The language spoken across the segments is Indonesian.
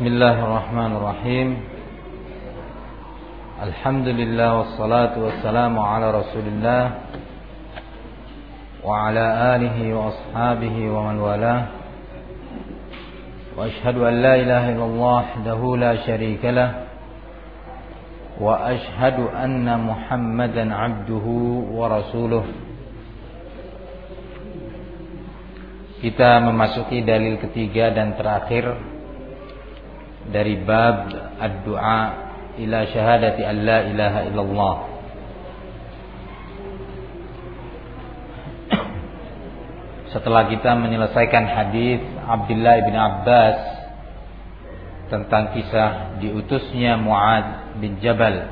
بسم الله الرحمن الرحيم. الحمد لله والصلاة والسلام على رسول الله وعلى آله وأصحابه ومن والاه. وأشهد أن لا إله إلا الله وحده لا شريك له. وأشهد أن محمدا عبده ورسوله. Kita memasuki dalil ketiga dan terakhir. dari bab ad-du'a ila syahadati alla ilaha illallah. Setelah kita menyelesaikan hadis Abdullah bin Abbas tentang kisah diutusnya Muad bin Jabal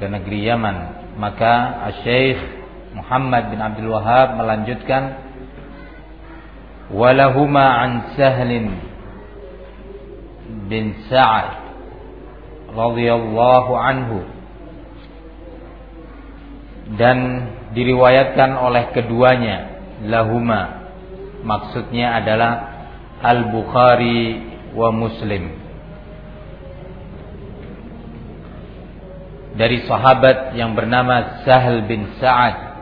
ke negeri Yaman, maka Syekh Muhammad bin Abdul Wahab melanjutkan walahuma an sahlin bin Sa'ad radhiyallahu anhu. Dan diriwayatkan oleh keduanya lahuma. Maksudnya adalah Al-Bukhari wa Muslim. Dari sahabat yang bernama Sahal bin Sa'ad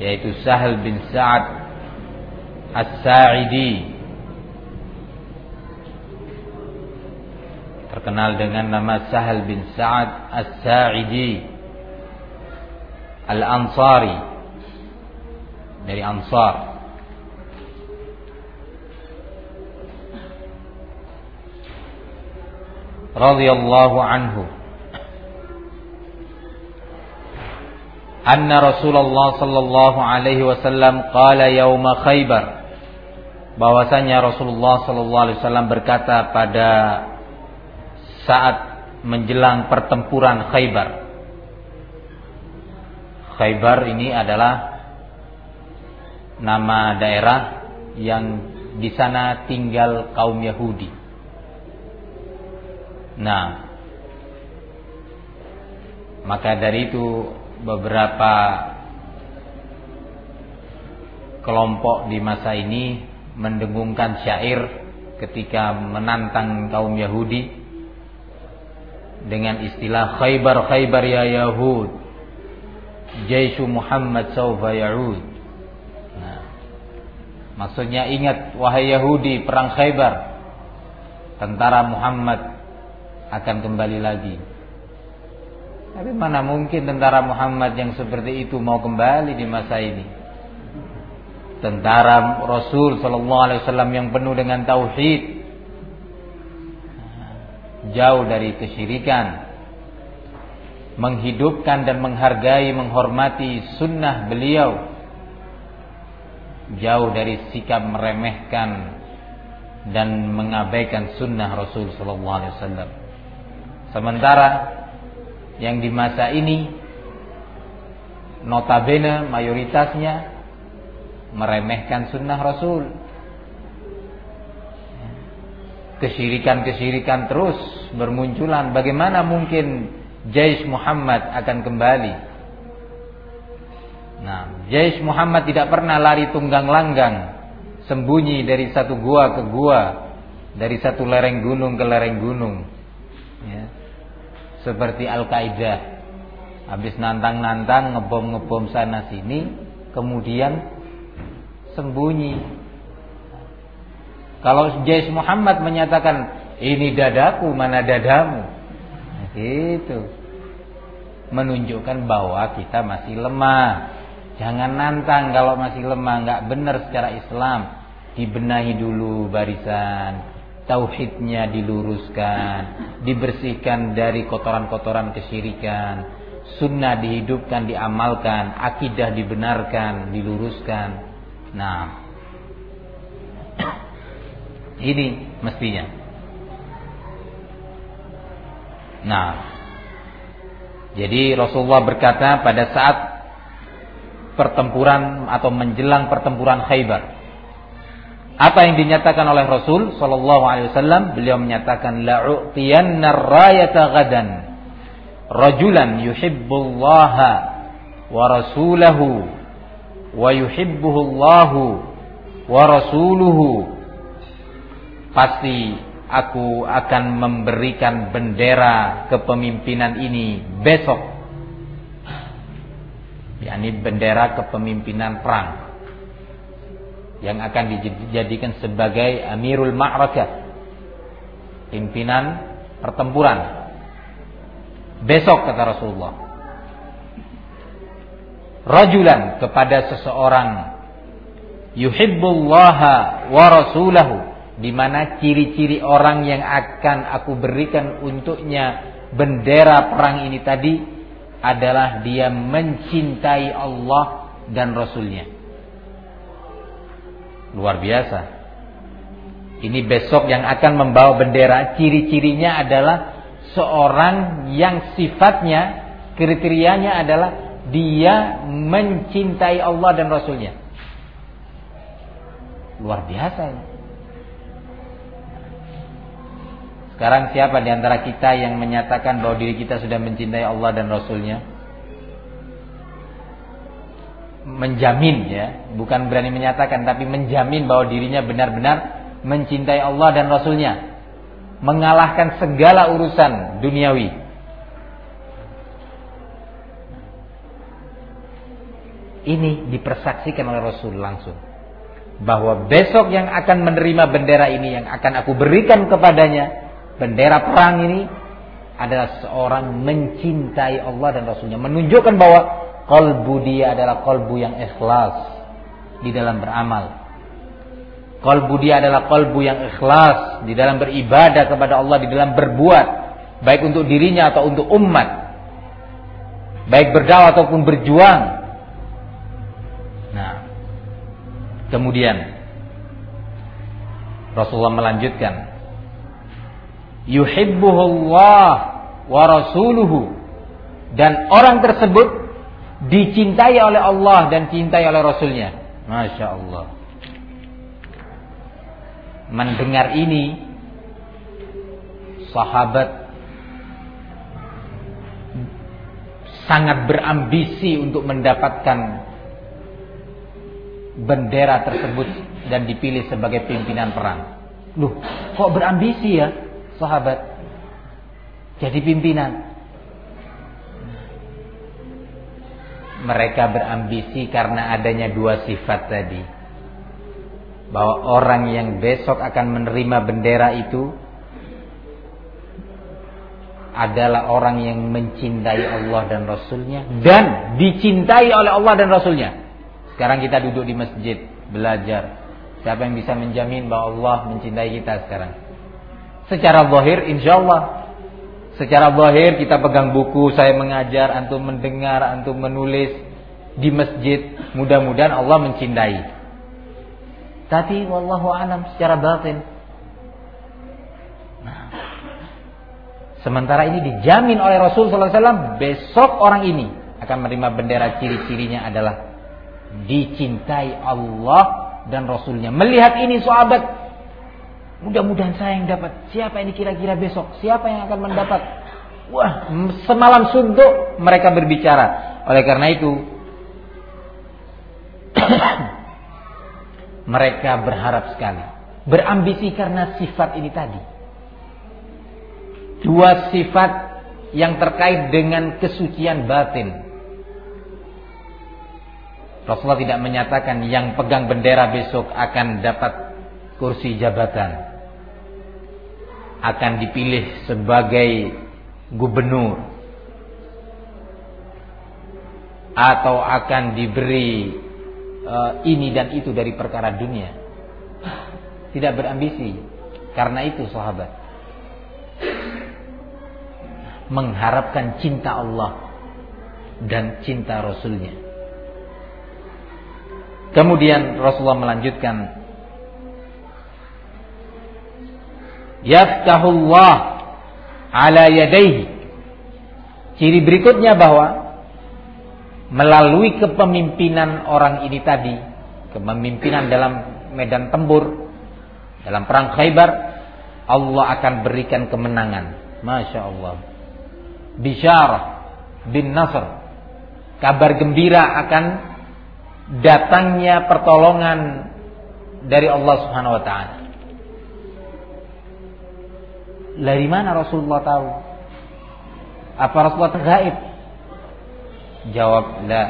yaitu Sahal bin Sa'ad As-Sa'idi. Terkenal dengan nama Sahal bin Sa'ad As-Sa'idi Al-Ansari. Dari Ansar. Radhiyallahu anhu. Anna Rasulullah sallallahu alaihi wasallam qala yauma Khaybar. Bahwasanya Rasulullah sallallahu alaihi wasallam berkata pada saat menjelang pertempuran Khaybar. Khaybar ini adalah nama daerah yang di sana tinggal kaum Yahudi. Nah, maka dari itu beberapa kelompok di masa ini mendengungkan syair ketika menantang kaum Yahudi dengan istilah Khaybar Khaybar ya Yahud. Jaisu Muhammad saufa ya'ud. Nah, maksudnya ingat wahai Yahudi perang Khaybar. Tentara Muhammad akan kembali lagi. Tapi mana mungkin tentara Muhammad yang seperti itu mau kembali di masa ini? Tentara Rasul Sallallahu Alaihi Wasallam yang penuh dengan tauhid, jauh dari kesyirikan, menghidupkan dan menghargai, menghormati sunnah beliau, jauh dari sikap meremehkan dan mengabaikan sunnah Rasul Sallallahu Alaihi Wasallam. Sementara yang di masa ini notabene mayoritasnya meremehkan sunnah Rasul. Kesyirikan-kesyirikan terus bermunculan. Bagaimana mungkin Jais Muhammad akan kembali? Nah, Jais Muhammad tidak pernah lari tunggang langgang, sembunyi dari satu gua ke gua, dari satu lereng gunung ke lereng gunung. Ya. Seperti Al-Qaeda. Habis nantang-nantang, ngebom-ngebom sana sini, kemudian sembunyi. Kalau Jais Muhammad menyatakan ini dadaku mana dadamu, nah, itu menunjukkan bahwa kita masih lemah. Jangan nantang kalau masih lemah, nggak benar secara Islam. Dibenahi dulu barisan, tauhidnya diluruskan, dibersihkan dari kotoran-kotoran kesyirikan, sunnah dihidupkan, diamalkan, akidah dibenarkan, diluruskan. Nah, ini mestinya. Nah, jadi Rasulullah berkata pada saat pertempuran atau menjelang pertempuran Khaybar. Apa yang dinyatakan oleh Rasul sallallahu alaihi wasallam? Beliau menyatakan la'utiyanna rayata gadan rajulan yuhibbullaha wa rasulahu wa yuhibbuhullahu wa rasuluhu pasti aku akan memberikan bendera kepemimpinan ini besok. yakni bendera kepemimpinan perang yang akan dijadikan sebagai Amirul Ma'rakah. Pimpinan pertempuran. Besok kata Rasulullah. Rajulan kepada seseorang yuhibbullaha wa rasulahu di mana ciri-ciri orang yang akan aku berikan untuknya bendera perang ini tadi adalah dia mencintai Allah dan Rasulnya. Luar biasa. Ini besok yang akan membawa bendera, ciri-cirinya adalah seorang yang sifatnya, kriterianya adalah dia mencintai Allah dan Rasulnya. Luar biasa ini. Sekarang siapa di antara kita yang menyatakan bahwa diri kita sudah mencintai Allah dan Rasulnya? Menjamin ya, bukan berani menyatakan tapi menjamin bahwa dirinya benar-benar mencintai Allah dan Rasulnya. Mengalahkan segala urusan duniawi. Ini dipersaksikan oleh Rasul langsung bahwa besok yang akan menerima bendera ini yang akan aku berikan kepadanya bendera perang ini adalah seorang mencintai Allah dan Rasulnya. Menunjukkan bahwa kolbu dia adalah kolbu yang ikhlas di dalam beramal. Kolbu dia adalah kolbu yang ikhlas di dalam beribadah kepada Allah, di dalam berbuat. Baik untuk dirinya atau untuk umat. Baik berdakwah ataupun berjuang. Nah, kemudian Rasulullah melanjutkan yuhibbuhullah wa rasuluhu dan orang tersebut dicintai oleh Allah dan cintai oleh Rasulnya. Masya Allah. Mendengar ini, sahabat sangat berambisi untuk mendapatkan bendera tersebut dan dipilih sebagai pimpinan perang. Loh, kok berambisi ya? Sahabat jadi pimpinan. Mereka berambisi karena adanya dua sifat tadi. Bahwa orang yang besok akan menerima bendera itu adalah orang yang mencintai Allah dan Rasulnya dan dicintai oleh Allah dan Rasulnya. Sekarang kita duduk di masjid belajar. Siapa yang bisa menjamin bahwa Allah mencintai kita sekarang? Secara zahir insya Allah. Secara zahir kita pegang buku, saya mengajar, antum mendengar, antum menulis di masjid. Mudah-mudahan Allah mencintai. Tapi wallahu alam secara batin. Nah. Sementara ini dijamin oleh Rasul SAW besok orang ini akan menerima bendera ciri-cirinya adalah dicintai Allah dan Rasulnya. Melihat ini sahabat Mudah-mudahan saya yang dapat. Siapa ini kira-kira besok? Siapa yang akan mendapat? Wah, semalam suntuk mereka berbicara. Oleh karena itu, mereka berharap sekali. Berambisi karena sifat ini tadi. Dua sifat yang terkait dengan kesucian batin. Rasulullah tidak menyatakan yang pegang bendera besok akan dapat kursi jabatan akan dipilih sebagai gubernur atau akan diberi uh, ini dan itu dari perkara dunia. Tidak berambisi. Karena itu sahabat mengharapkan cinta Allah dan cinta Rasulnya. Kemudian Rasulullah melanjutkan yaftahullah ala yadaihi. Ciri berikutnya bahwa melalui kepemimpinan orang ini tadi, kepemimpinan dalam medan tempur, dalam perang Khaybar, Allah akan berikan kemenangan. Masya Allah. Bisyarah bin Nasr. Kabar gembira akan datangnya pertolongan dari Allah Subhanahu wa taala. Dari mana Rasulullah tahu? Apa Rasulullah gaib? Jawab, la.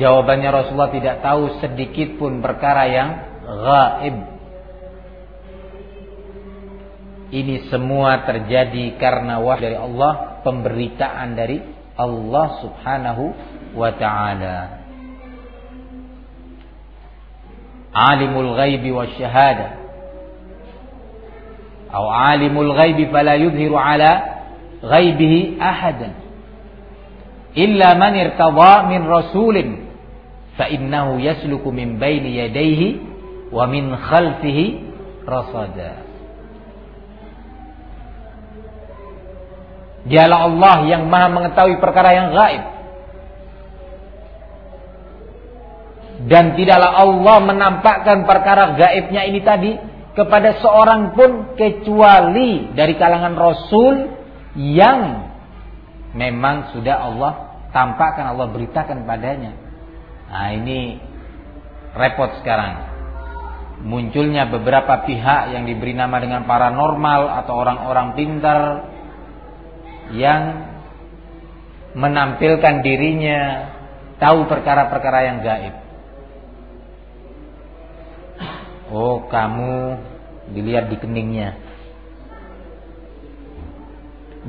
Jawabannya Rasulullah tidak tahu sedikit pun perkara yang gaib. Ini semua terjadi karena wahyu dari Allah, pemberitaan dari Allah Subhanahu wa taala. Alimul ghaibi wasyahada atau alimul ghaibi fala yudhiru ala ghaibihi ahadan. Illa man irtadha min rasulin fa innahu yasluku min baini yadayhi wa min khalfihi rasada. Dialah Allah yang maha mengetahui perkara yang gaib. Dan tidaklah Allah menampakkan perkara gaibnya ini tadi kepada seorang pun kecuali dari kalangan Rasul yang memang sudah Allah tampakkan, Allah beritakan padanya. Nah ini repot sekarang. Munculnya beberapa pihak yang diberi nama dengan paranormal atau orang-orang pintar yang menampilkan dirinya tahu perkara-perkara yang gaib. Oh kamu dilihat di keningnya.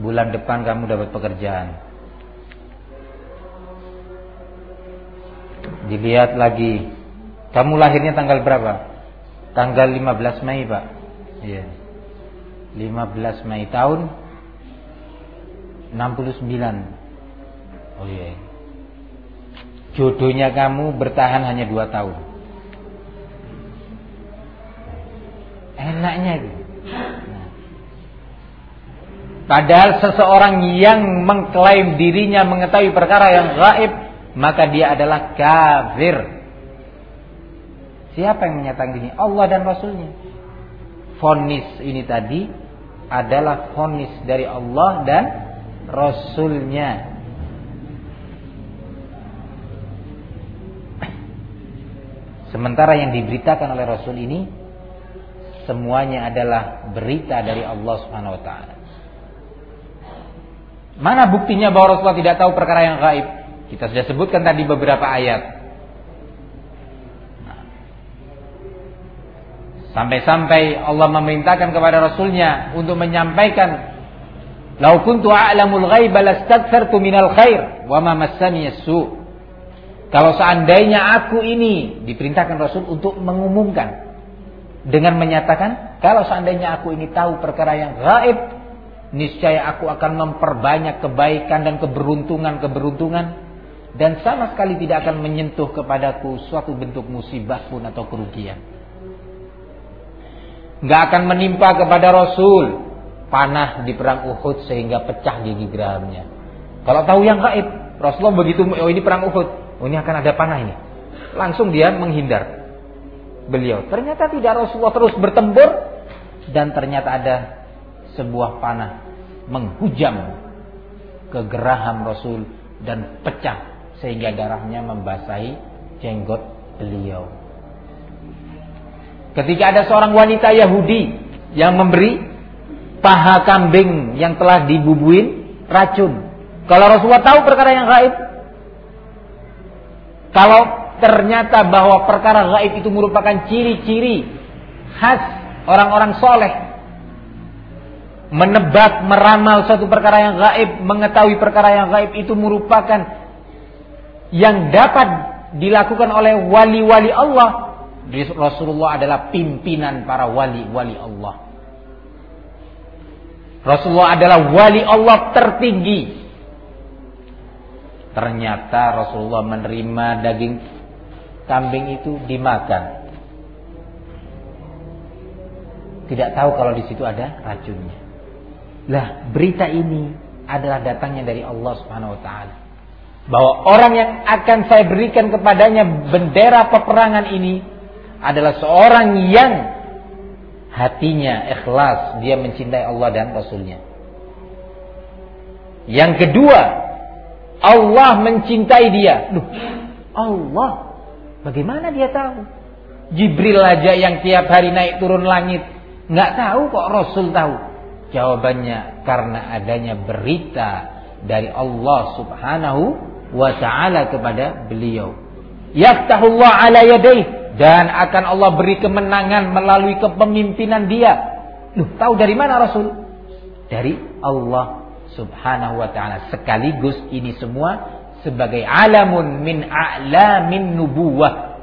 Bulan depan kamu dapat pekerjaan. Dilihat lagi. Kamu lahirnya tanggal berapa? Tanggal 15 Mei pak. Iya. 15 Mei tahun 69 Oh iya. Jodohnya kamu bertahan hanya 2 tahun Enaknya itu. Padahal seseorang yang mengklaim dirinya mengetahui perkara yang gaib, maka dia adalah kafir. Siapa yang menyatakan ini? Allah dan Rasulnya. Fonis ini tadi adalah fonis dari Allah dan Rasulnya. Sementara yang diberitakan oleh Rasul ini semuanya adalah berita dari Allah Subhanahu wa taala. Mana buktinya bahwa Rasulullah tidak tahu perkara yang gaib? Kita sudah sebutkan tadi beberapa ayat. Nah. Sampai-sampai Allah memerintahkan kepada Rasulnya untuk menyampaikan Lau kuntu a'lamul ghaiba lastaghfartu minal khair wa ma massani su. Kalau seandainya aku ini diperintahkan Rasul untuk mengumumkan dengan menyatakan kalau seandainya aku ini tahu perkara yang gaib niscaya aku akan memperbanyak kebaikan dan keberuntungan-keberuntungan dan sama sekali tidak akan menyentuh kepadaku suatu bentuk musibah pun atau kerugian. Gak akan menimpa kepada Rasul panah di perang Uhud sehingga pecah gigi gerahamnya. Kalau tahu yang gaib, Rasulullah begitu oh ini perang Uhud, oh ini akan ada panah ini. Langsung dia menghindar beliau. Ternyata tidak Rasulullah terus bertempur dan ternyata ada sebuah panah menghujam ke geraham Rasul dan pecah sehingga darahnya membasahi jenggot beliau. Ketika ada seorang wanita Yahudi yang memberi paha kambing yang telah dibubuin racun. Kalau Rasulullah tahu perkara yang gaib, kalau ternyata bahwa perkara gaib itu merupakan ciri-ciri khas orang-orang soleh. Menebak, meramal suatu perkara yang gaib, mengetahui perkara yang gaib itu merupakan yang dapat dilakukan oleh wali-wali Allah. Rasulullah adalah pimpinan para wali-wali Allah. Rasulullah adalah wali Allah tertinggi. Ternyata Rasulullah menerima daging kambing itu dimakan. Tidak tahu kalau di situ ada racunnya. Lah, berita ini adalah datangnya dari Allah Subhanahu wa taala. Bahwa orang yang akan saya berikan kepadanya bendera peperangan ini adalah seorang yang hatinya ikhlas, dia mencintai Allah dan Rasulnya. Yang kedua, Allah mencintai dia. Loh, Allah Bagaimana dia tahu? Jibril aja yang tiap hari naik turun langit Nggak tahu kok Rasul tahu. Jawabannya karena adanya berita dari Allah Subhanahu wa taala kepada beliau. Yaftahullah ala yadayh dan akan Allah beri kemenangan melalui kepemimpinan dia. Loh, tahu dari mana Rasul? Dari Allah Subhanahu wa taala. Sekaligus ini semua sebagai alamun min a'lamin nubuwah.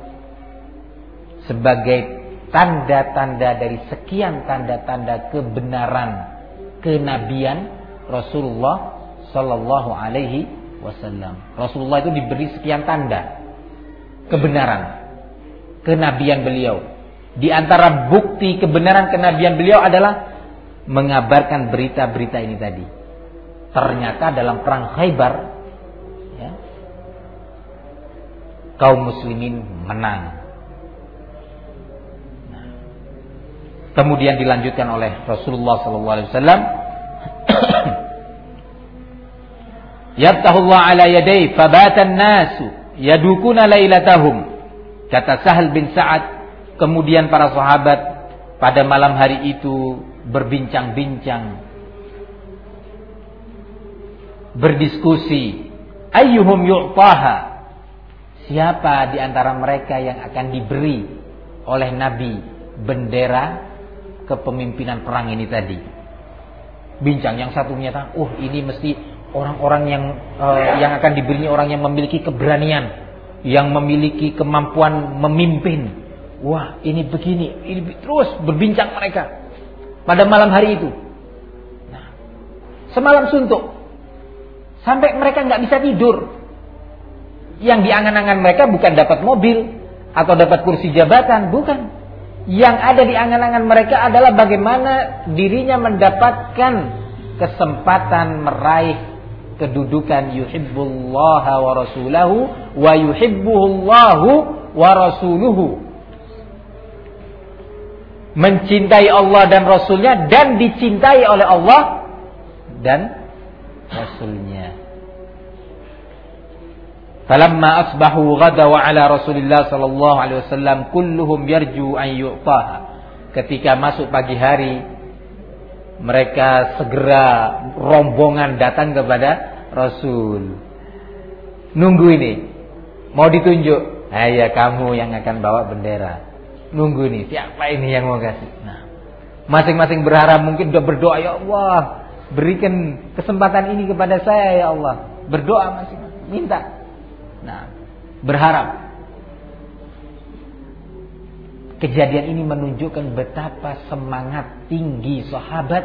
Sebagai tanda-tanda dari sekian tanda-tanda kebenaran kenabian Rasulullah Sallallahu Alaihi Wasallam. Rasulullah itu diberi sekian tanda kebenaran kenabian beliau. Di antara bukti kebenaran kenabian beliau adalah mengabarkan berita-berita ini tadi. Ternyata dalam perang Khaybar kaum muslimin menang. Kemudian dilanjutkan oleh Rasulullah sallallahu alaihi wasallam. Yaftahullah ala yadai fabatan nasu yadukuna lailatahum. Kata Sahal bin Sa'ad kemudian para sahabat pada malam hari itu berbincang-bincang berdiskusi ayyuhum yu'taha siapa di antara mereka yang akan diberi oleh Nabi bendera kepemimpinan perang ini tadi. Bincang yang satu menyatakan, "Oh, ini mesti orang-orang yang uh, yang akan diberinya orang yang memiliki keberanian, yang memiliki kemampuan memimpin." Wah, ini begini, ini terus berbincang mereka pada malam hari itu. Nah, semalam suntuk sampai mereka nggak bisa tidur. Yang diangan-angan mereka bukan dapat mobil atau dapat kursi jabatan, bukan. Yang ada di angan-angan mereka adalah bagaimana dirinya mendapatkan kesempatan meraih kedudukan yuhibbullah wa rasulahu wa yuhibbuhullahu wa rasuluhu. Mencintai Allah dan Rasulnya dan dicintai oleh Allah dan Rasulnya Falamma asbahu ghadaw ala Rasulillah sallallahu alaihi wasallam kulluhum yarju an yu'taha. Ketika masuk pagi hari mereka segera rombongan datang kepada Rasul. Nunggu ini. Mau ditunjuk. Ah ya kamu yang akan bawa bendera. Nunggu ini. Siapa ini yang mau kasih? Nah, masing-masing berharap mungkin sudah berdoa ya Allah, berikan kesempatan ini kepada saya ya Allah. Berdoa masing-masing. Minta. Nah, berharap. Kejadian ini menunjukkan betapa semangat tinggi sahabat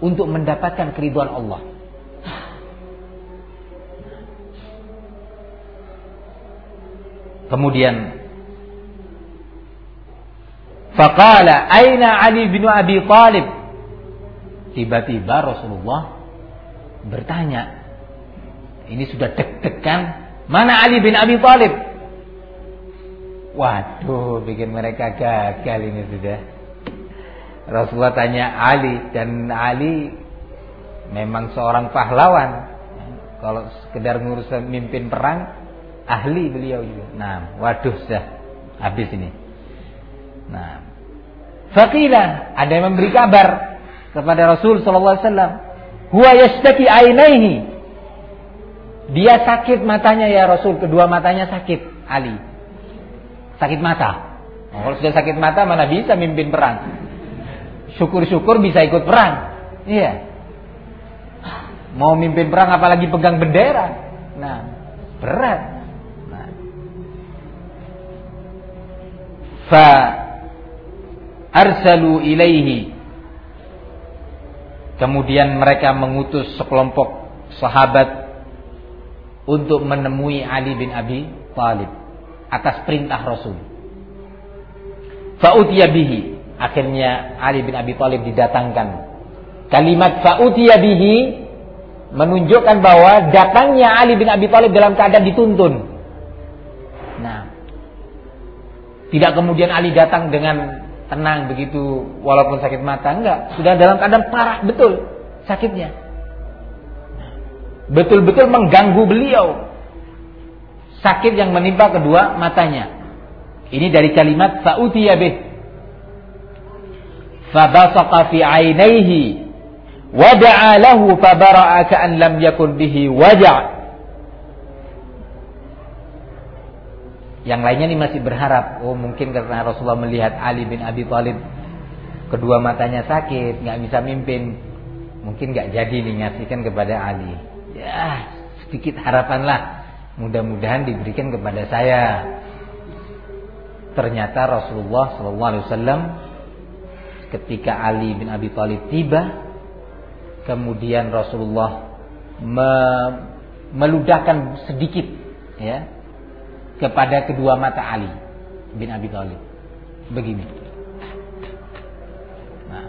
untuk mendapatkan keriduan Allah. Kemudian Faqala aina Ali bin Abi Talib Tiba-tiba Rasulullah bertanya Ini sudah deg-degan Mana Ali bin Abi Thalib? Waduh, bikin mereka gagal ini sudah. Rasulullah tanya Ali dan Ali memang seorang pahlawan. Kalau sekedar ngurus mimpin perang, ahli beliau juga. Nah, waduh sudah habis ini. Nah, Fakila ada yang memberi kabar kepada Rasul sallallahu alaihi wasallam, "Huwa ainaihi." Dia sakit matanya ya Rasul, kedua matanya sakit Ali. Sakit mata. Nah, kalau sudah sakit mata mana bisa mimpin perang? Syukur-syukur bisa ikut perang. Iya. Mau mimpin perang apalagi pegang bendera. Nah, berat. Nah. Fa arsalu ilaihi. Kemudian mereka mengutus sekelompok sahabat untuk menemui Ali bin Abi Thalib atas perintah Rasul. Fa'utiya bihi. Akhirnya Ali bin Abi Thalib didatangkan. Kalimat fa'utiya bihi menunjukkan bahwa datangnya Ali bin Abi Thalib dalam keadaan dituntun. Nah, tidak kemudian Ali datang dengan tenang begitu walaupun sakit mata enggak, sudah dalam keadaan parah betul sakitnya betul-betul mengganggu beliau. Sakit yang menimpa kedua matanya. Ini dari kalimat fa'utiya bih. fabasaqa fi ainaihi wada'a lahu fabara'a ka'an lam yakun bihi waja' Yang lainnya ini masih berharap, oh mungkin karena Rasulullah melihat Ali bin Abi Thalib kedua matanya sakit, nggak bisa mimpin, mungkin nggak jadi nih ngasihkan kepada Ali. Ya, sedikit harapanlah, mudah-mudahan diberikan kepada saya. Ternyata Rasulullah Wasallam ketika Ali bin Abi Thalib tiba, kemudian Rasulullah me meludahkan sedikit ya kepada kedua mata Ali bin Abi Thalib. Begini. Nah.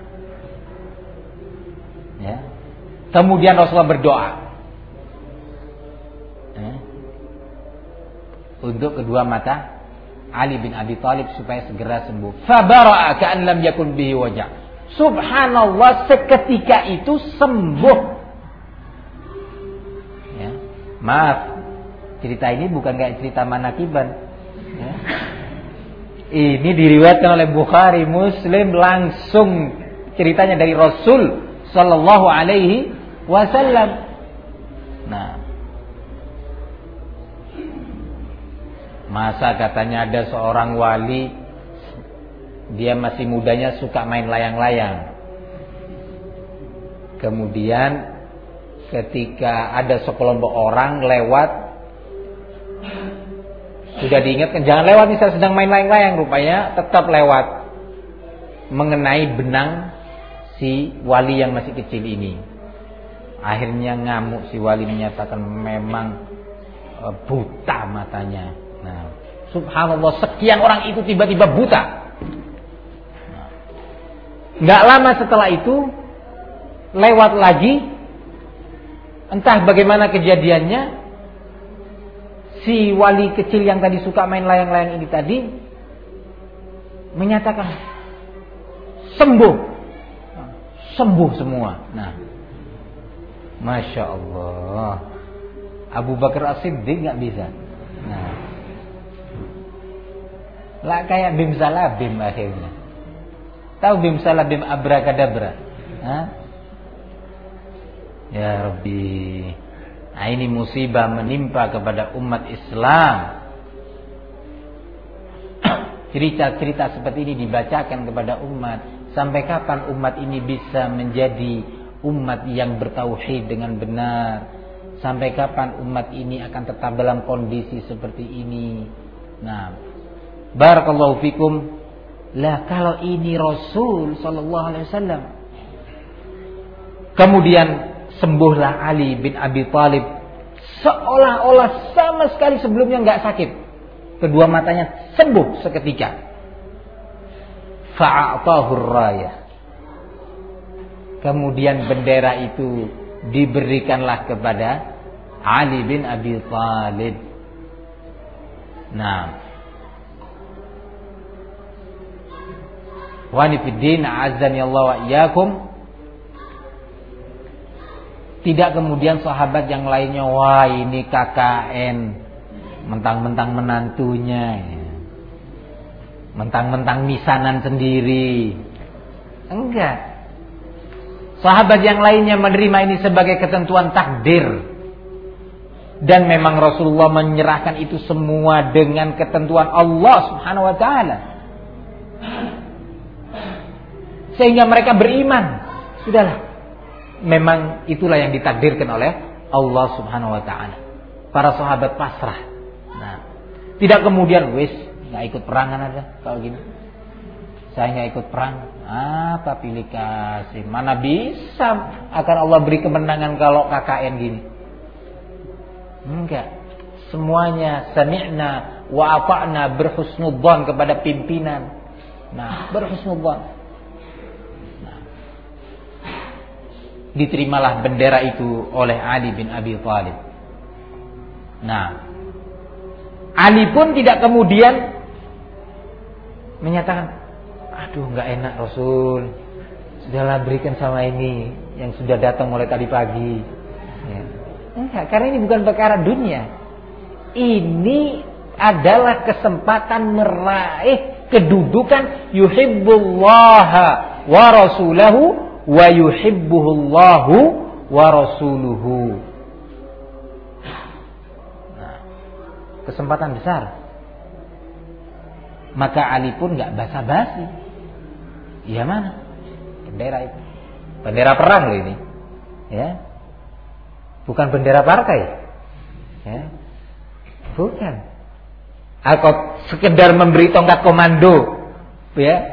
Ya. Kemudian Rasulullah berdoa. Untuk kedua mata Ali bin Abi Thalib supaya segera sembuh. Fabara'a ka'an lam yakun bihi wajah. Subhanallah seketika itu sembuh. Ya. Maaf, Cerita ini bukan kayak cerita manakiban. Ya. Ini diriwayatkan oleh Bukhari, Muslim langsung ceritanya dari Rasul Sallallahu Alaihi Wasallam. Nah, masa katanya ada seorang wali dia masih mudanya suka main layang-layang. Kemudian ketika ada sekelompok orang lewat sudah diingatkan jangan lewat misal sedang main layang-layang rupanya tetap lewat mengenai benang si wali yang masih kecil ini. Akhirnya ngamuk si wali menyatakan memang e, buta matanya. Subhanallah sekian orang itu tiba-tiba buta. Nggak lama setelah itu lewat lagi entah bagaimana kejadiannya si wali kecil yang tadi suka main layang-layang ini tadi menyatakan sembuh. Sembuh semua. Nah masya Allah. Abu Bakar As-Siddiq nggak bisa. Nah lah kayak bim salabim akhirnya tahu bim salabim abrakadabra Hah? ya Rabbi Nah, ini musibah menimpa kepada umat Islam. Cerita-cerita seperti ini dibacakan kepada umat. Sampai kapan umat ini bisa menjadi umat yang bertauhid dengan benar? Sampai kapan umat ini akan tetap dalam kondisi seperti ini? Nah, barakallahu fikum. Lah kalau ini Rasul sallallahu alaihi wasallam. Kemudian sembuhlah Ali bin Abi Thalib seolah-olah sama sekali sebelumnya nggak sakit. Kedua matanya sembuh seketika. Fa'atahu raya. Kemudian bendera itu diberikanlah kepada Ali bin Abi Thalib. Nah, Wanifiddin azani Allah wa iyyakum tidak kemudian sahabat yang lainnya, wah ini KKN, mentang-mentang menantunya, mentang-mentang misanan sendiri. Enggak. Sahabat yang lainnya menerima ini sebagai ketentuan takdir. Dan memang Rasulullah menyerahkan itu semua dengan ketentuan Allah subhanahu wa ta'ala. Sehingga mereka beriman. Sudahlah memang itulah yang ditakdirkan oleh Allah Subhanahu wa taala. Para sahabat pasrah. Nah, tidak kemudian wis nggak ikut perangan ada kalau gini. Saya nggak ikut perang. Apa pilih kasih? Mana bisa akan Allah beri kemenangan kalau KKN gini? Enggak. Semuanya sami'na wa ata'na berhusnudzon kepada pimpinan. Nah, berhusnudzon. Diterimalah bendera itu oleh Ali bin Abi Thalib. Nah, Ali pun tidak kemudian menyatakan, aduh nggak enak Rasul, sudahlah berikan sama ini yang sudah datang mulai tadi pagi. Ya. Enggak, karena ini bukan perkara dunia. Ini adalah kesempatan meraih kedudukan yuhibbullaha wa rasulahu wa yuhibbuhu Allahu wa rasuluhu. Nah, kesempatan besar. Maka Ali pun nggak basa-basi. Iya mana? Bendera itu. Bendera perang loh ini. Ya. Bukan bendera partai. Ya. Bukan. Atau sekedar memberi tongkat komando. Ya.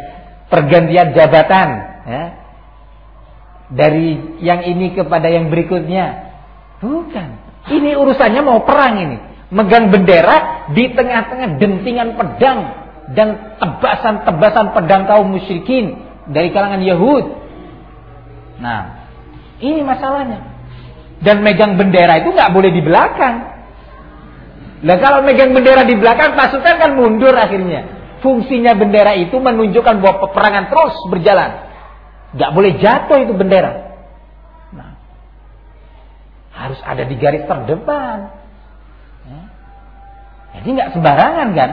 Pergantian jabatan. Ya. Dari yang ini kepada yang berikutnya. Bukan. Ini urusannya mau perang ini. Megang bendera di tengah-tengah dentingan pedang dan tebasan-tebasan pedang kaum musyrikin dari kalangan Yahud. Nah, ini masalahnya. Dan megang bendera itu nggak boleh di belakang. Nah kalau megang bendera di belakang pasukan kan mundur akhirnya. Fungsinya bendera itu menunjukkan bahwa peperangan terus berjalan. Nggak boleh jatuh itu bendera. Nah, harus ada di garis terdepan. Ya. Jadi nggak sembarangan kan.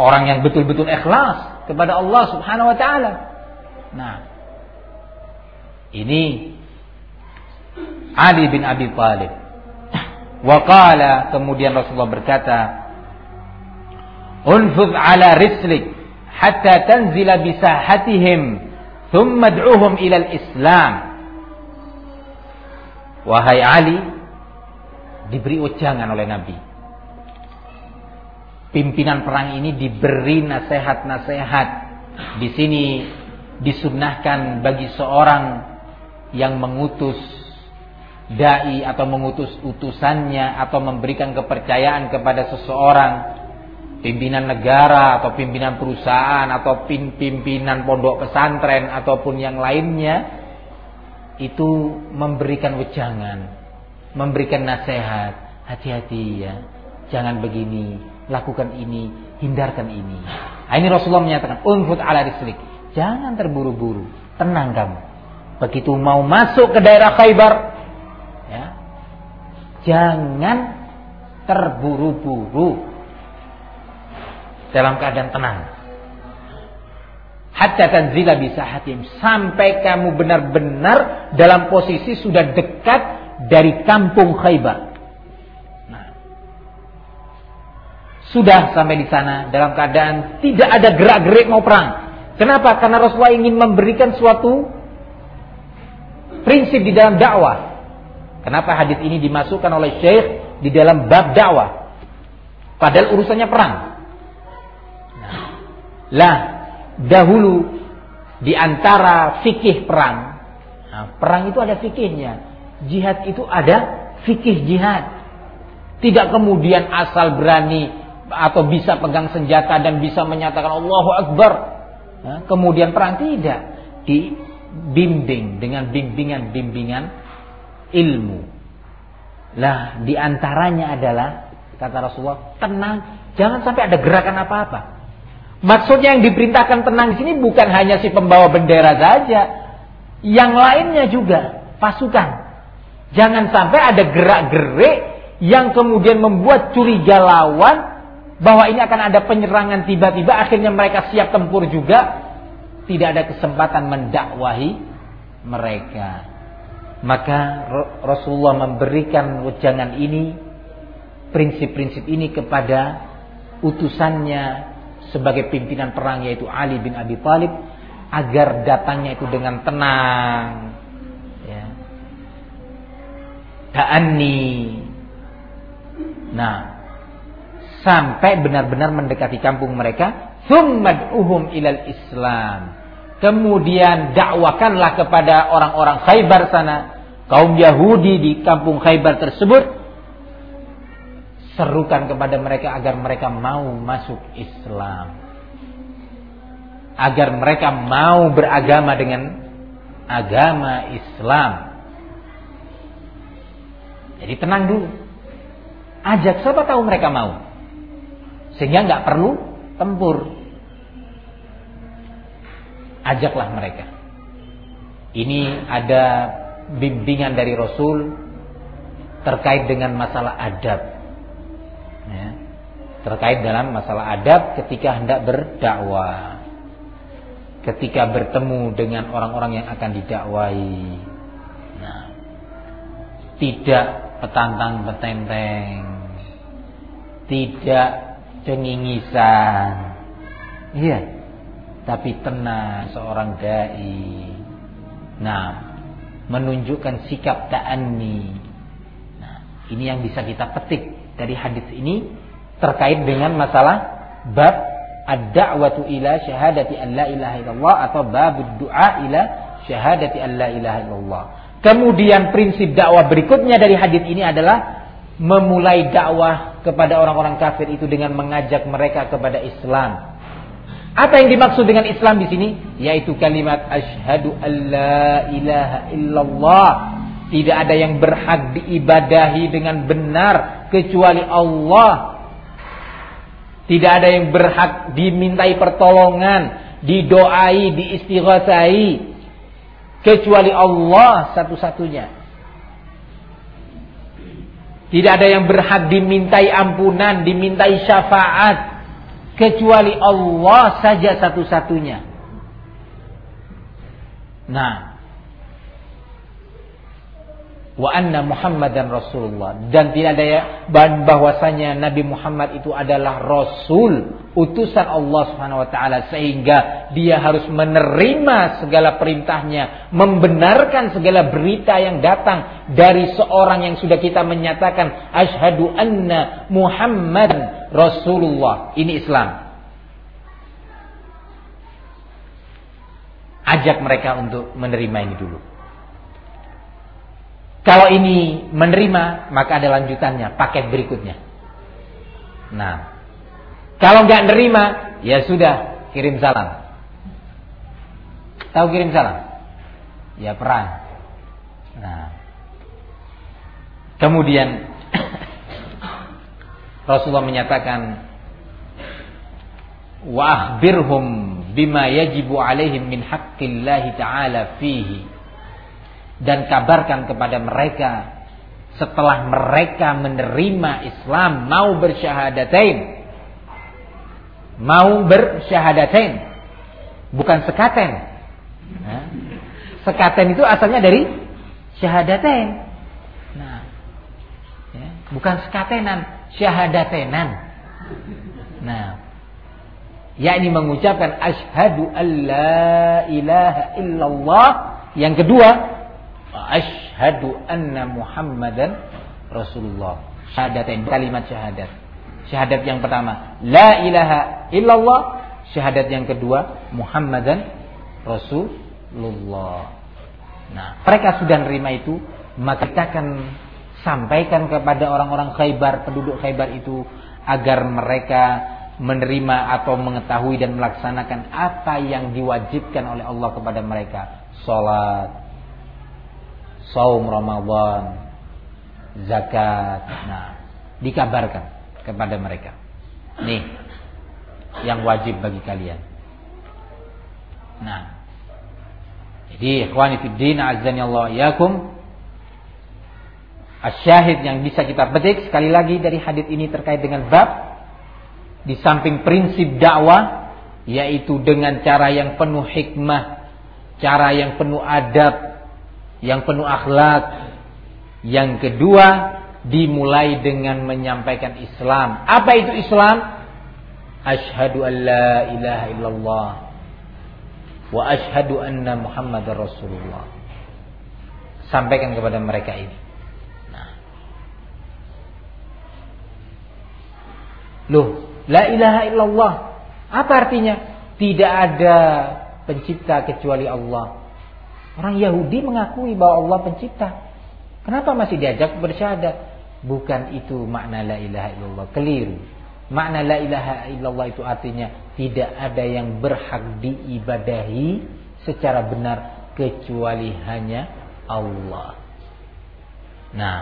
Orang yang betul-betul ikhlas kepada Allah Subhanahu wa taala. Nah, ini Ali bin Abi Thalib. Waqala kemudian Rasulullah berkata, "Unfudh ala rislik hatta tanzila bisahatihim thumma ad'uhum ila al-Islam." Wahai Ali, diberi ujangan oleh Nabi. Pimpinan perang ini diberi nasihat-nasihat. Di sini disunnahkan bagi seorang yang mengutus dai atau mengutus utusannya atau memberikan kepercayaan kepada seseorang pimpinan negara atau pimpinan perusahaan atau pimpinan pondok pesantren ataupun yang lainnya itu memberikan wejangan memberikan nasihat. Hati-hati ya jangan begini lakukan ini hindarkan ini. Nah, ini Rasulullah menyatakan unfut ala rislik jangan terburu-buru tenang kamu. Begitu mau masuk ke daerah Khaybar Jangan terburu-buru dalam keadaan tenang. Hatta tanzila bisa hatim sampai kamu benar-benar dalam posisi sudah dekat dari kampung Khaybar. Nah, sudah sampai di sana dalam keadaan tidak ada gerak-gerik mau perang. Kenapa? Karena Rasulullah ingin memberikan suatu prinsip di dalam dakwah Kenapa hadis ini dimasukkan oleh Syekh di dalam bab dakwah? Padahal urusannya perang. Lah dahulu di antara fikih perang, nah, perang itu ada fikihnya, jihad itu ada fikih jihad. Tidak kemudian asal berani atau bisa pegang senjata dan bisa menyatakan Allahu Akbar. Nah, kemudian perang tidak dibimbing dengan bimbingan-bimbingan ilmu. Lah, di antaranya adalah kata Rasulullah, tenang, jangan sampai ada gerakan apa-apa. Maksudnya yang diperintahkan tenang di sini bukan hanya si pembawa bendera saja, yang lainnya juga pasukan. Jangan sampai ada gerak-gerik yang kemudian membuat curiga lawan bahwa ini akan ada penyerangan tiba-tiba akhirnya mereka siap tempur juga tidak ada kesempatan mendakwahi mereka. Maka Rasulullah memberikan wejangan ini, prinsip-prinsip ini kepada utusannya sebagai pimpinan perang yaitu Ali bin Abi Thalib agar datangnya itu dengan tenang. Ya. Ta'anni. Nah, sampai benar-benar mendekati kampung mereka, thummad'uhum ilal Islam Kemudian dakwakanlah kepada orang-orang Khaybar sana, kaum Yahudi di kampung Khaybar tersebut, serukan kepada mereka agar mereka mau masuk Islam. Agar mereka mau beragama dengan agama Islam. Jadi tenang dulu. Ajak siapa tahu mereka mau. Sehingga nggak perlu tempur ajaklah mereka. Ini ada bimbingan dari Rasul terkait dengan masalah adab. Ya, terkait dalam masalah adab ketika hendak berdakwah. ketika bertemu dengan orang-orang yang akan didakwai. Nah, tidak petantang petenteng, tidak cengingisan, iya, tapi tenang seorang dai. Nah, menunjukkan sikap ta'anni. Nah, ini yang bisa kita petik dari hadis ini terkait dengan masalah bab ad-da'watu ila syahadati an la ilaha illallah atau bab du'a ila syahadati an la ilaha illallah. Kemudian prinsip dakwah berikutnya dari hadis ini adalah memulai dakwah kepada orang-orang kafir itu dengan mengajak mereka kepada Islam. Apa yang dimaksud dengan Islam di sini? Yaitu kalimat asyhadu alla ilaha illallah. Tidak ada yang berhak diibadahi dengan benar kecuali Allah. Tidak ada yang berhak dimintai pertolongan, didoai, diistighasai kecuali Allah satu-satunya. Tidak ada yang berhak dimintai ampunan, dimintai syafaat kecuali Allah saja satu-satunya. Nah, wa anna Muhammadan Rasulullah. Dan tidak ada ya bahwasanya Nabi Muhammad itu adalah rasul utusan Allah Subhanahu wa taala sehingga dia harus menerima segala perintahnya membenarkan segala berita yang datang dari seorang yang sudah kita menyatakan asyhadu anna Muhammad Rasulullah. Ini Islam. Ajak mereka untuk menerima ini dulu kalau ini menerima, maka ada lanjutannya, paket berikutnya. Nah, kalau nggak nerima, ya sudah, kirim salam. Tahu kirim salam? Ya perang. Nah, kemudian Rasulullah menyatakan, wa akhbirhum bima yajibu alaihim min haqqillahi ta'ala fihi dan kabarkan kepada mereka setelah mereka menerima Islam mau bersyahadatain. Mau bersyahadatain. Bukan sekaten. Sekaten itu asalnya dari syahadatain. Nah ya, bukan sekatenan syahadatenan. Nah yakni mengucapkan asyhadu alla ilaha illallah. Yang kedua Ashhadu anna Muhammadan Rasulullah. Syahadatain kalimat syahadat. Syahadat yang pertama, la ilaha illallah. Syahadat yang kedua, Muhammadan Rasulullah. Nah, mereka sudah nerima itu, maka kita akan sampaikan kepada orang-orang Khaybar, penduduk Khaybar itu agar mereka menerima atau mengetahui dan melaksanakan apa yang diwajibkan oleh Allah kepada mereka. Salat, saum Ramadan, zakat. Nah, dikabarkan kepada mereka. Nih, yang wajib bagi kalian. Nah, jadi ikhwani fid din azani Allah yakum Asyahid yang bisa kita petik sekali lagi dari hadis ini terkait dengan bab di samping prinsip dakwah yaitu dengan cara yang penuh hikmah, cara yang penuh adab, yang penuh akhlak. Yang kedua, dimulai dengan menyampaikan Islam. Apa itu Islam? Ashhadu an la ilaha illallah wa ashhadu anna Muhammad Rasulullah. Sampaikan kepada mereka ini. Nah. Loh, la ilaha illallah. Apa artinya? Tidak ada pencipta kecuali Allah. Orang Yahudi mengakui bahwa Allah pencipta. Kenapa masih diajak bersyahadat? Bukan itu makna la ilaha illallah. Keliru. Makna la ilaha illallah itu artinya tidak ada yang berhak diibadahi secara benar kecuali hanya Allah. Nah,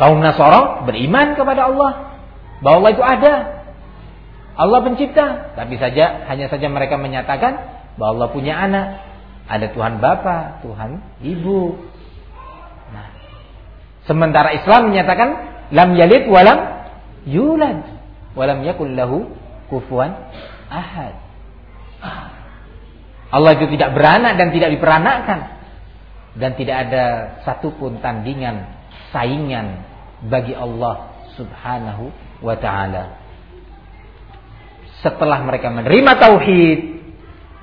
kaum Nasara beriman kepada Allah bahwa Allah itu ada. Allah pencipta, tapi saja hanya saja mereka menyatakan bahwa Allah punya anak. Ada Tuhan Bapa, Tuhan Ibu. Nah, sementara Islam menyatakan lam yalid walam yulad walam yakul lahu kufuwan ahad. Allah itu tidak beranak dan tidak diperanakkan. Dan tidak ada satupun tandingan, saingan bagi Allah subhanahu wa ta'ala. Setelah mereka menerima tauhid,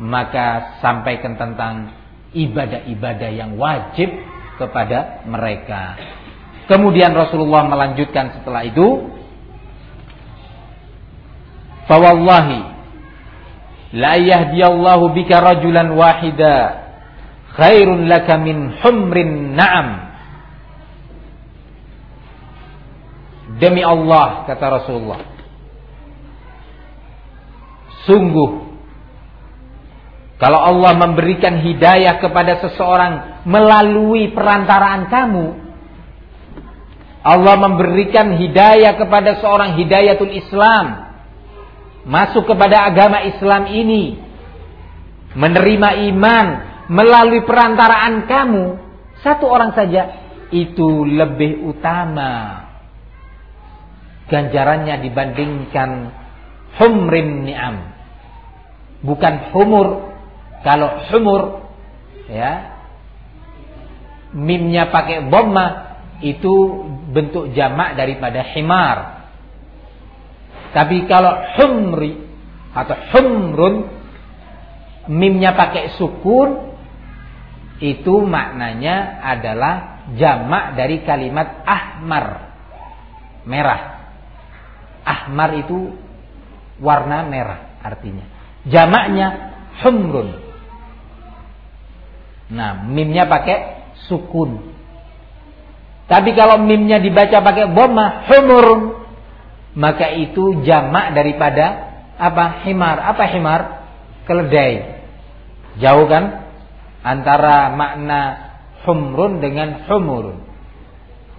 maka sampaikan tentang ibadah-ibadah yang wajib kepada mereka. Kemudian Rasulullah melanjutkan setelah itu, "Fawallahi la yahdiyallahu bika rajulan wahida khairun laka min humrin na'am." Demi Allah kata Rasulullah. Sungguh kalau Allah memberikan hidayah kepada seseorang melalui perantaraan kamu, Allah memberikan hidayah kepada seorang hidayatul Islam, masuk kepada agama Islam ini, menerima iman melalui perantaraan kamu, satu orang saja, itu lebih utama ganjarannya dibandingkan humrin ni'am. Bukan humur kalau humur ya mimnya pakai bomma itu bentuk jamak daripada himar. Tapi kalau humri atau humrun mimnya pakai sukun itu maknanya adalah jamak dari kalimat ahmar merah. Ahmar itu warna merah artinya. Jamaknya humrun. Nah, mimnya pakai sukun. Tapi kalau mimnya dibaca pakai bomah, humur, maka itu jamak daripada apa? Himar. Apa himar? Keledai. Jauh kan? Antara makna humrun dengan humurun.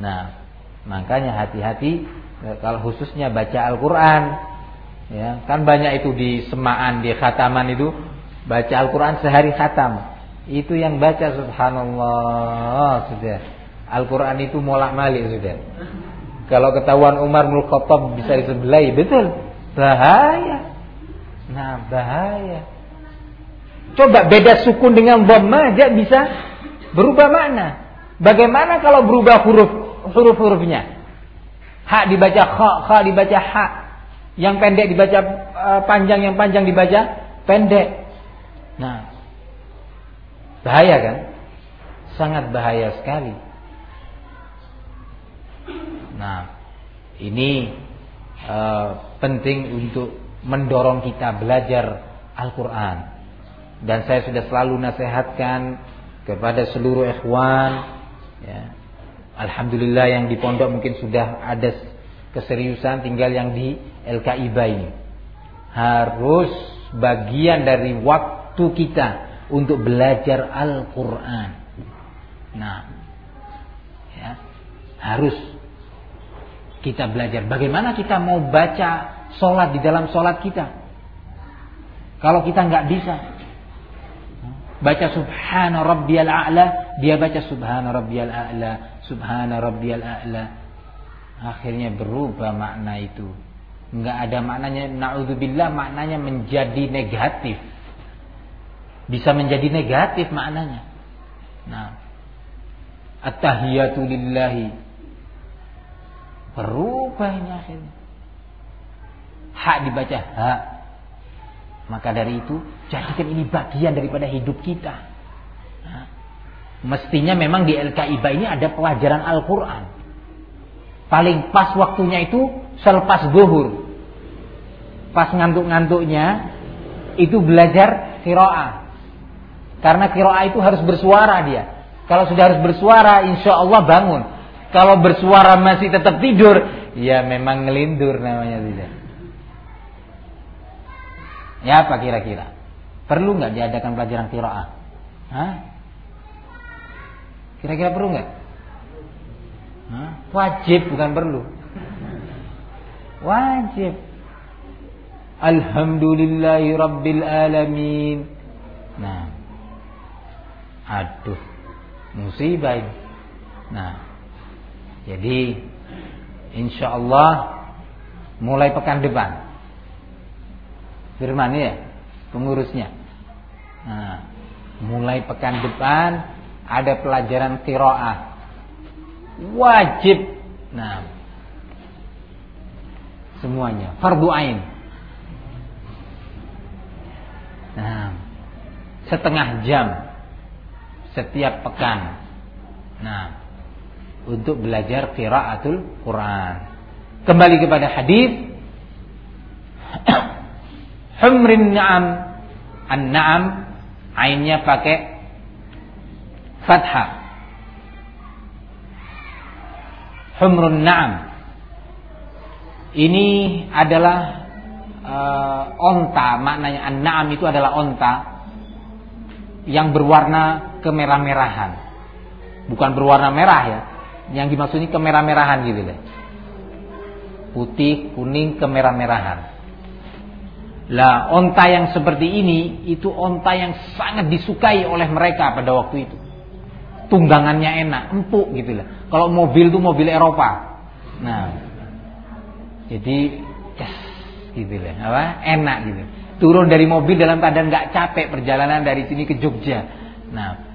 Nah, makanya hati-hati kalau khususnya baca Al-Qur'an. Ya, kan banyak itu di semaan, di khataman itu baca Al-Qur'an sehari khatam. Itu yang baca subhanallah sudah. Al-Quran itu molak malik sudah. Kalau ketahuan Umar bin Khattab bisa disebelai, betul. Bahaya. Nah, bahaya. Coba beda sukun dengan dhamma aja bisa berubah makna. Bagaimana kalau berubah huruf huruf-hurufnya? Ha dibaca kha, kha dibaca ha. Yang pendek dibaca uh, panjang, yang panjang dibaca pendek. Nah, Bahaya kan? Sangat bahaya sekali. Nah, ini uh, penting untuk mendorong kita belajar Al-Quran. Dan saya sudah selalu nasihatkan kepada seluruh ikhwan. Ya. Alhamdulillah yang di pondok mungkin sudah ada keseriusan tinggal yang di LKIBA ini. Harus bagian dari waktu kita untuk belajar Al-Quran. Nah, ya, harus kita belajar. Bagaimana kita mau baca sholat di dalam sholat kita? Kalau kita nggak bisa, baca Subhana Rabbiyal A'la, dia baca Subhana Rabbiyal A'la, Subhana Rabbiyal A'la. Akhirnya berubah makna itu. Nggak ada maknanya, naudzubillah maknanya menjadi negatif bisa menjadi negatif maknanya. Nah, at-tahiyatu lillahi akhirnya. Hak dibaca hak. Maka dari itu jadikan ini bagian daripada hidup kita. Nah, mestinya memang di LKIBA ini ada pelajaran Al-Quran. Paling pas waktunya itu selepas zuhur. Pas ngantuk-ngantuknya itu belajar kiroah. Karena kiroa itu harus bersuara dia. Kalau sudah harus bersuara, insya Allah bangun. Kalau bersuara masih tetap tidur, ya memang ngelindur namanya tidak. Ya apa kira-kira? Perlu nggak diadakan pelajaran kiroa? Kira-kira perlu nggak? Wajib bukan perlu. Wajib. Alhamdulillahi Alamin. Nah, Aduh, musibah ini. Nah, jadi insya Allah mulai pekan depan Firman ya, pengurusnya. Nah, mulai pekan depan ada pelajaran qiraah. Wajib. Nah, semuanya fardu ain. Nah, setengah jam setiap pekan. Nah, untuk belajar qiraatul Quran. Kembali kepada hadis. Humrin na'am. An-na'am Ainnya pakai Fathah. Humrun na'am. Ini adalah uh, Onta. Maknanya an-na'am itu adalah onta Yang berwarna kemerah-merahan Bukan berwarna merah ya Yang dimaksudnya kemerah-merahan gitu deh Putih, kuning, kemerah-merahan lah, onta yang seperti ini itu onta yang sangat disukai oleh mereka pada waktu itu. Tunggangannya enak, empuk gitu lah. Kalau mobil itu mobil Eropa. Nah, jadi yes, gitu lah, apa? Enak gitu. Turun dari mobil dalam keadaan nggak capek perjalanan dari sini ke Jogja. Nah,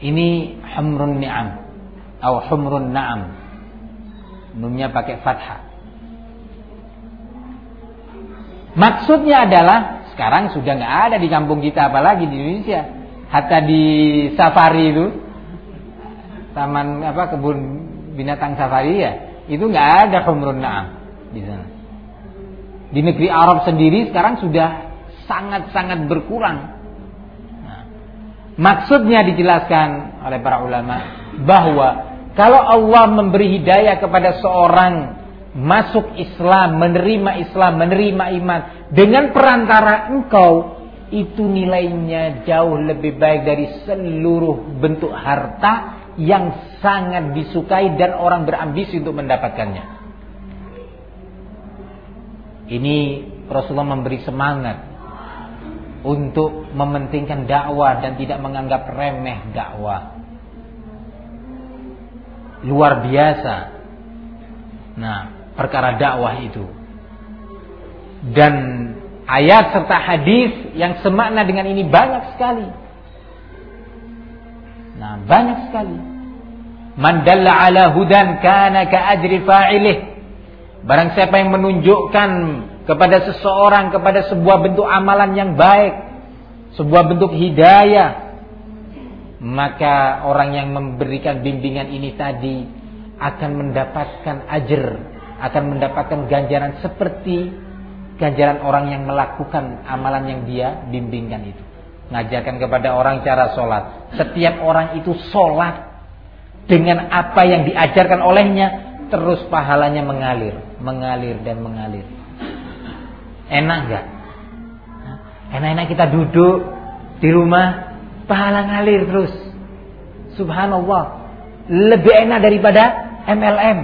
ini humrun ni'am atau humrun na'am Nunnya pakai fathah. Maksudnya adalah sekarang sudah nggak ada di kampung kita apalagi di Indonesia. Hatta di safari itu taman apa kebun binatang safari ya, itu nggak ada humrun na'am di sana. Di negeri Arab sendiri sekarang sudah sangat-sangat berkurang. Maksudnya dijelaskan oleh para ulama bahwa kalau Allah memberi hidayah kepada seorang masuk Islam, menerima Islam, menerima iman dengan perantara engkau, itu nilainya jauh lebih baik dari seluruh bentuk harta yang sangat disukai dan orang berambisi untuk mendapatkannya. Ini Rasulullah memberi semangat untuk mementingkan dakwah dan tidak menganggap remeh dakwah luar biasa. Nah, perkara dakwah itu. Dan ayat serta hadis yang semakna dengan ini banyak sekali. Nah, banyak sekali. Man dalla ala hudan kana ka ajri fa'ilih. Barang siapa yang menunjukkan kepada seseorang kepada sebuah bentuk amalan yang baik, sebuah bentuk hidayah, maka orang yang memberikan bimbingan ini tadi akan mendapatkan ajar, akan mendapatkan ganjaran seperti ganjaran orang yang melakukan amalan yang dia bimbingkan itu. Ngajarkan kepada orang cara sholat. Setiap orang itu sholat dengan apa yang diajarkan olehnya, terus pahalanya mengalir, mengalir dan mengalir. Enak nggak? Enak-enak kita duduk di rumah pahala ngalir terus. Subhanallah. Lebih enak daripada MLM.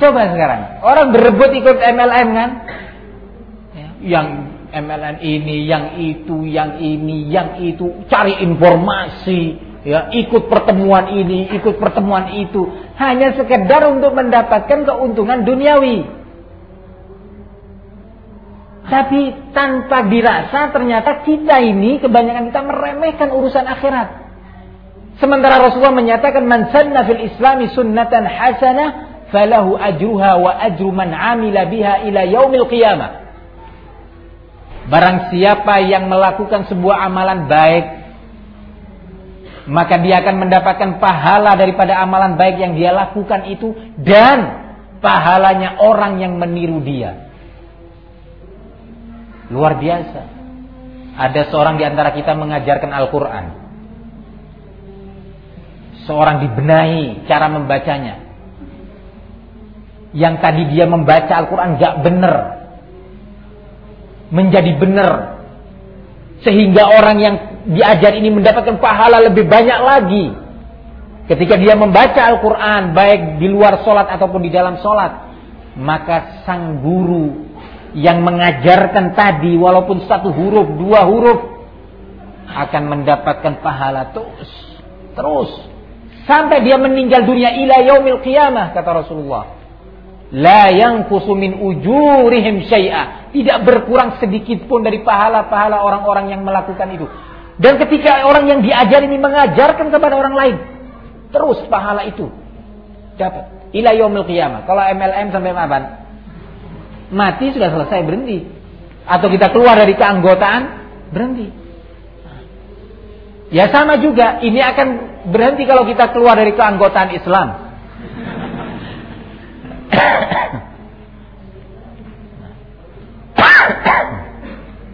Coba sekarang. Orang berebut ikut MLM kan? Ya. Yang MLM ini, yang itu, yang ini, yang itu. Cari informasi. Ya, ikut pertemuan ini, ikut pertemuan itu. Hanya sekedar untuk mendapatkan keuntungan duniawi. Tapi tanpa dirasa ternyata kita ini kebanyakan kita meremehkan urusan akhirat. Sementara Rasulullah menyatakan man sanna fil islami sunnatan hasanah falahu ajruha wa ajru man amila biha ila yaumil qiyamah. Barang siapa yang melakukan sebuah amalan baik maka dia akan mendapatkan pahala daripada amalan baik yang dia lakukan itu dan pahalanya orang yang meniru dia. Luar biasa. Ada seorang di antara kita mengajarkan Al-Quran. Seorang dibenahi cara membacanya. Yang tadi dia membaca Al-Quran gak benar. Menjadi benar. Sehingga orang yang diajar ini mendapatkan pahala lebih banyak lagi. Ketika dia membaca Al-Quran, baik di luar sholat ataupun di dalam sholat. Maka sang guru yang mengajarkan tadi walaupun satu huruf, dua huruf akan mendapatkan pahala terus terus sampai dia meninggal dunia ila yaumil qiyamah kata Rasulullah. La yang kusumin ujurihim syai'a. Tidak berkurang sedikit pun dari pahala-pahala orang-orang yang melakukan itu. Dan ketika orang yang diajar ini mengajarkan kepada orang lain. Terus pahala itu. Dapat. Ila yaumil qiyamah. Kalau MLM sampai kapan? Mati sudah selesai berhenti. Atau kita keluar dari keanggotaan berhenti. Ya sama juga. Ini akan berhenti kalau kita keluar dari keanggotaan Islam.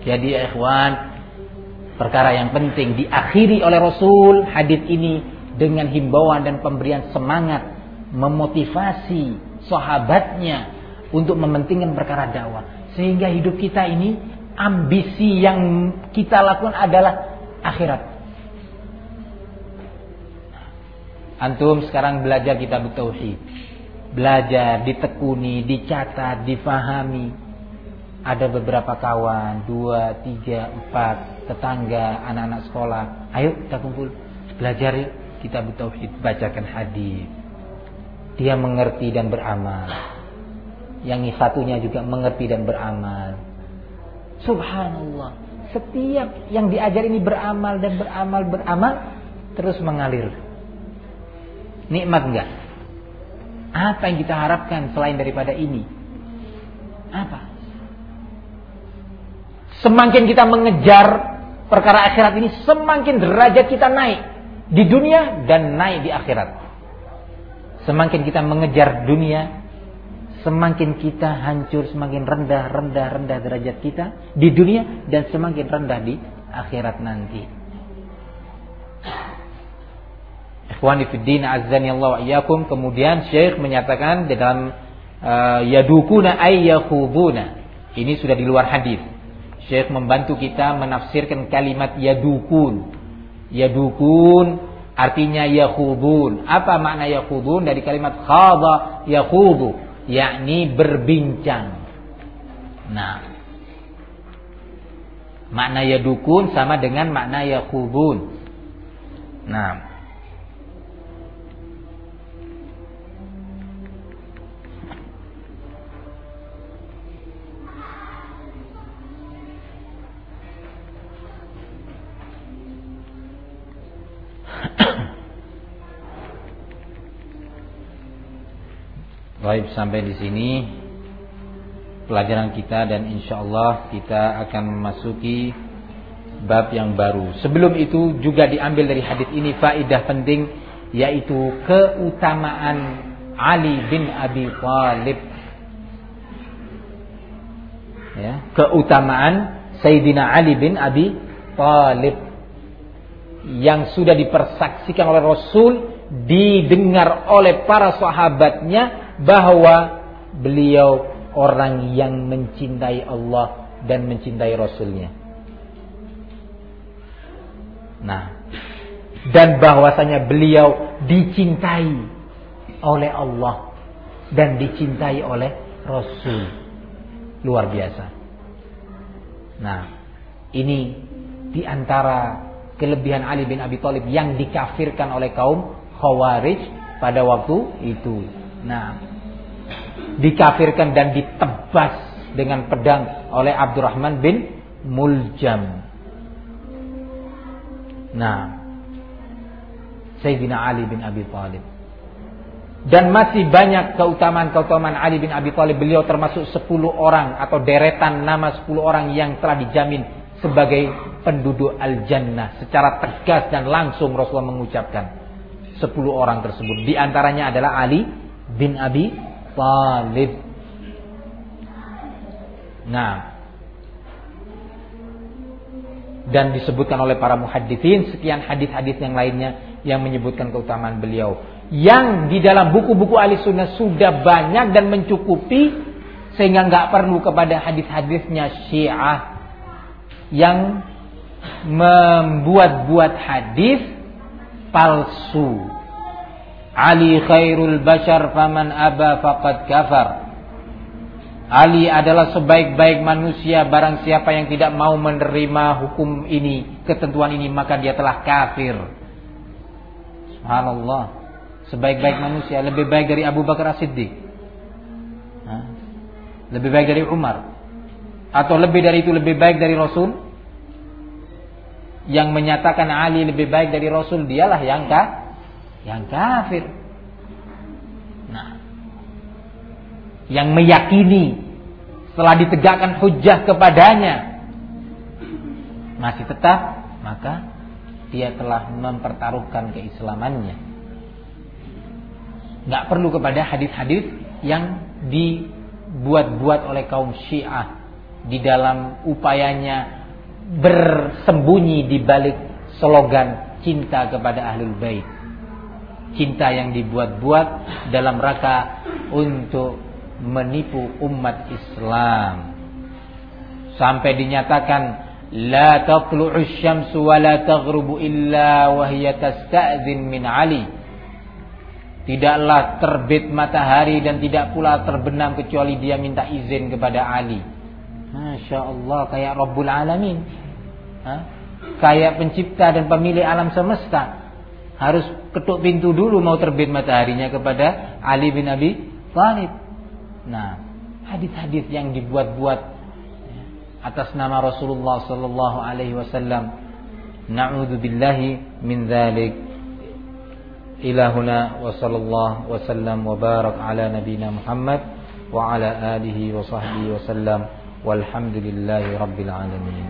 Jadi ikhwan, perkara yang penting diakhiri oleh Rasul hadis ini dengan himbauan dan pemberian semangat, memotivasi sahabatnya untuk mementingkan perkara dakwah. Sehingga hidup kita ini ambisi yang kita lakukan adalah akhirat. Antum sekarang belajar kitab tauhid. Belajar, ditekuni, dicatat, difahami. Ada beberapa kawan, dua, tiga, empat, tetangga, anak-anak sekolah. Ayo kita kumpul, belajar yuk kitab tauhid, bacakan hadis. Dia mengerti dan beramal. Yang satunya juga mengerti dan beramal. Subhanallah. Setiap yang diajar ini beramal dan beramal, beramal. Terus mengalir Nikmat enggak? Apa yang kita harapkan selain daripada ini? Apa? Semakin kita mengejar perkara akhirat ini, semakin derajat kita naik di dunia dan naik di akhirat. Semakin kita mengejar dunia, semakin kita hancur, semakin rendah, rendah, rendah derajat kita di dunia dan semakin rendah di akhirat nanti. Ikhwani fiddin azzani Allah iyyakum. Kemudian Syekh menyatakan di dalam uh, yadukuna ay yakhuduna. Ini sudah di luar hadis. Syekh membantu kita menafsirkan kalimat yadukun. Yadukun artinya yakhudun. Apa makna yakhudun dari kalimat khadha yakhudu, yakni berbincang. Nah, makna yadukun sama dengan makna yakhudun. Nah, Baik, sampai di sini pelajaran kita dan insya Allah kita akan memasuki bab yang baru. Sebelum itu juga diambil dari hadis ini faidah penting yaitu keutamaan Ali bin Abi Thalib. Ya, keutamaan Sayyidina Ali bin Abi Thalib yang sudah dipersaksikan oleh Rasul, didengar oleh para sahabatnya bahwa beliau orang yang mencintai Allah dan mencintai Rasulnya. Nah, dan bahwasanya beliau dicintai oleh Allah dan dicintai oleh Rasul. Luar biasa. Nah, ini di antara kelebihan Ali bin Abi Thalib yang dikafirkan oleh kaum Khawarij pada waktu itu. Nah, dikafirkan dan ditebas dengan pedang oleh Abdurrahman bin Muljam. Nah, Sayyidina Ali bin Abi Thalib. Dan masih banyak keutamaan-keutamaan Ali bin Abi Thalib. Beliau termasuk 10 orang atau deretan nama 10 orang yang telah dijamin sebagai penduduk al-jannah. Secara tegas dan langsung Rasulullah mengucapkan 10 orang tersebut. Di antaranya adalah Ali bin Abi Talib. Nah, dan disebutkan oleh para muhadithin sekian hadis-hadis yang lainnya yang menyebutkan keutamaan beliau. Yang di dalam buku-buku ahli sunnah sudah banyak dan mencukupi sehingga nggak perlu kepada hadis-hadisnya Syiah yang membuat-buat hadis palsu. Ali khairul bashar faman aba faqad kafar. Ali adalah sebaik-baik manusia barang siapa yang tidak mau menerima hukum ini, ketentuan ini maka dia telah kafir. Subhanallah. Sebaik-baik manusia lebih baik dari Abu Bakar As-Siddiq. Lebih baik dari Umar. Atau lebih dari itu lebih baik dari Rasul. Yang menyatakan Ali lebih baik dari Rasul dialah yang ka yang kafir. Nah, yang meyakini setelah ditegakkan hujah kepadanya masih tetap maka dia telah mempertaruhkan keislamannya. Nggak perlu kepada hadis-hadis yang dibuat-buat oleh kaum Syiah di dalam upayanya bersembunyi di balik slogan cinta kepada ahlul bait. Cinta yang dibuat-buat dalam rangka untuk menipu umat Islam. Sampai dinyatakan la taqlu'u syamsu wa la taghrubu illa wa hiya tasta'zin min Ali. Tidaklah terbit matahari dan tidak pula terbenam kecuali dia minta izin kepada Ali. Masya Allah kayak Rabbul Alamin. Ha? Kayak pencipta dan pemilik alam semesta harus ketuk pintu dulu mau terbit mataharinya kepada Ali bin Abi Thalib. Nah, hadis-hadis yang dibuat-buat atas nama Rasulullah sallallahu alaihi wasallam. Na'udzubillahi min dzalik. Ilahuna wa sallallahu wa sallam wa barak ala nabina Muhammad wa ala alihi wa sahbihi wa sallam. Walhamdulillahi rabbil alamin.